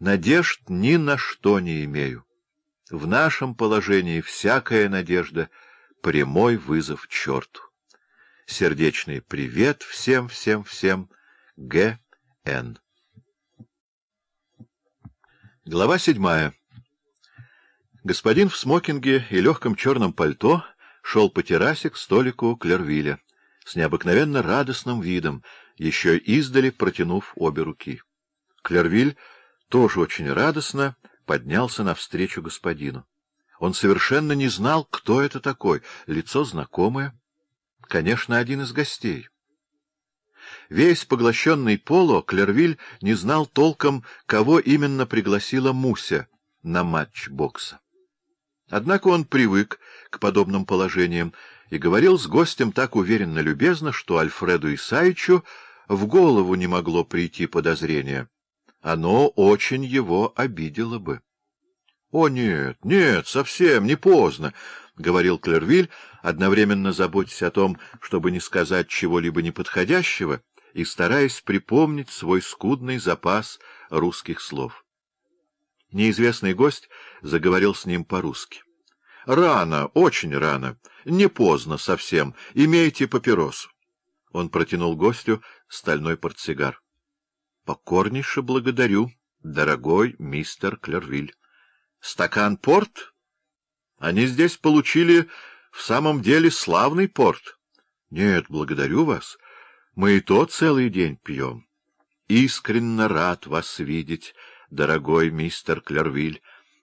Надежд ни на что не имею. В нашем положении всякая надежда — прямой вызов черту. Сердечный привет всем, всем, всем. Г. Н. Глава седьмая. Господин в смокинге и легком черном пальто шел по террасе к столику Клервиля с необыкновенно радостным видом, еще издали протянув обе руки. Клервиль тоже очень радостно поднялся навстречу господину. Он совершенно не знал, кто это такой, лицо знакомое. Конечно, один из гостей. Весь поглощенный Поло, Клервиль не знал толком, кого именно пригласила Муся на матч бокса. Однако он привык к подобным положениям и говорил с гостем так уверенно-любезно, что Альфреду Исаичу в голову не могло прийти подозрение. Оно очень его обидело бы. — О, нет, нет, совсем не поздно, — говорил Клервиль, одновременно заботясь о том, чтобы не сказать чего-либо неподходящего, и стараясь припомнить свой скудный запас русских слов. Неизвестный гость заговорил с ним по-русски. — Рано, очень рано, не поздно совсем, имейте папиросу. Он протянул гостю стальной портсигар. — Покорнейше благодарю, дорогой мистер Клервиль. — Стакан порт? Они здесь получили в самом деле славный порт. — Нет, благодарю вас. Мы и то целый день пьем. Искренне рад вас видеть, дорогой мистер Клервиль.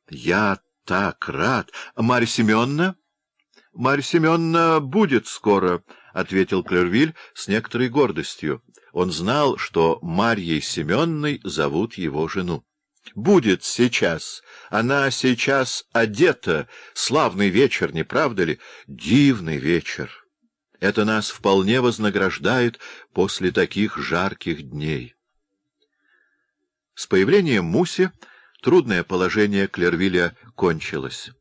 Я так рад. Марья Семеновна? Марья Семеновна будет скоро, — ответил Клервиль с некоторой гордостью. Он знал, что Марьей Семенной зовут его жену. — Будет сейчас. Она сейчас одета. Славный вечер, не правда ли? Дивный вечер. Это нас вполне вознаграждает после таких жарких дней. С появлением Муси трудное положение Клервиля кончилось.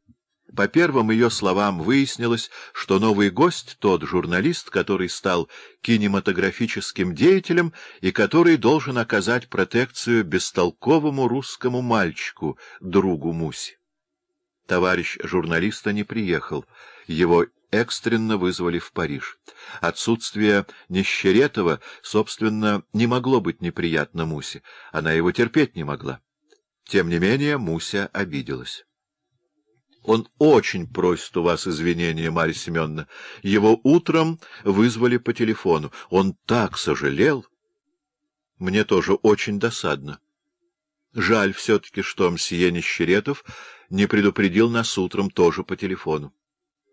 По первым ее словам выяснилось, что новый гость — тот журналист, который стал кинематографическим деятелем и который должен оказать протекцию бестолковому русскому мальчику, другу Муси. Товарищ журналиста не приехал, его экстренно вызвали в Париж. Отсутствие Нищеретова, собственно, не могло быть неприятно Мусе, она его терпеть не могла. Тем не менее Муся обиделась. Он очень просит у вас извинения, Марья Семеновна. Его утром вызвали по телефону. Он так сожалел. Мне тоже очень досадно. Жаль все-таки, что мсье Нищеретов не предупредил нас утром тоже по телефону.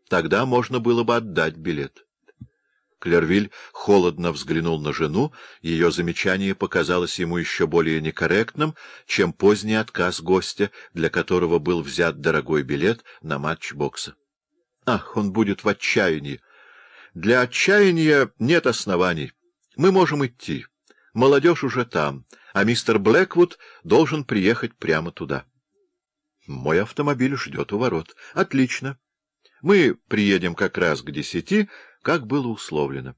Тогда можно было бы отдать билет. Клервиль холодно взглянул на жену, ее замечание показалось ему еще более некорректным, чем поздний отказ гостя, для которого был взят дорогой билет на матч бокса. Ах, он будет в отчаянии! Для отчаяния нет оснований. Мы можем идти. Молодежь уже там, а мистер Блэквуд должен приехать прямо туда. Мой автомобиль ждет у ворот. Отлично. Мы приедем как раз к десяти, как было условлено.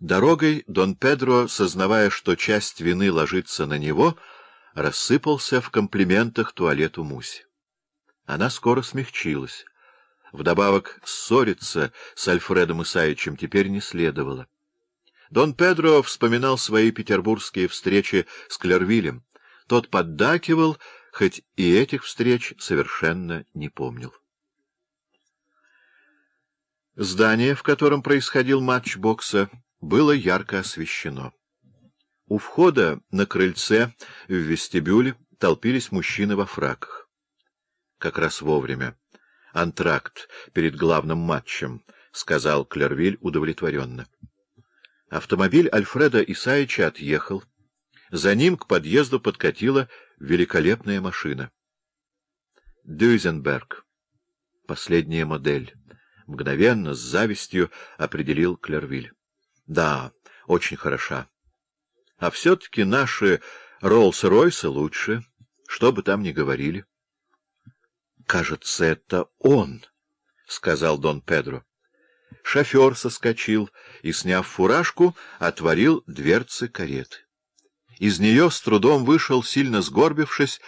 Дорогой Дон Педро, сознавая, что часть вины ложится на него, рассыпался в комплиментах туалету Муси. Она скоро смягчилась. Вдобавок ссориться с Альфредом Исаичем теперь не следовало. Дон Педро вспоминал свои петербургские встречи с Клервилем. Тот поддакивал, хоть и этих встреч совершенно не помнил. Здание, в котором происходил матч бокса, было ярко освещено. У входа на крыльце в вестибюле толпились мужчины во фраках. Как раз вовремя. Антракт перед главным матчем, — сказал Клервиль удовлетворенно. Автомобиль Альфреда Исаича отъехал. За ним к подъезду подкатила великолепная машина. Дюзенберг. Последняя модель мгновенно, с завистью определил Клервиль. — Да, очень хороша. А все-таки наши Роллс-Ройсы лучше, что бы там ни говорили. — Кажется, это он, — сказал Дон Педро. Шофер соскочил и, сняв фуражку, отворил дверцы кареты. Из нее с трудом вышел, сильно сгорбившись,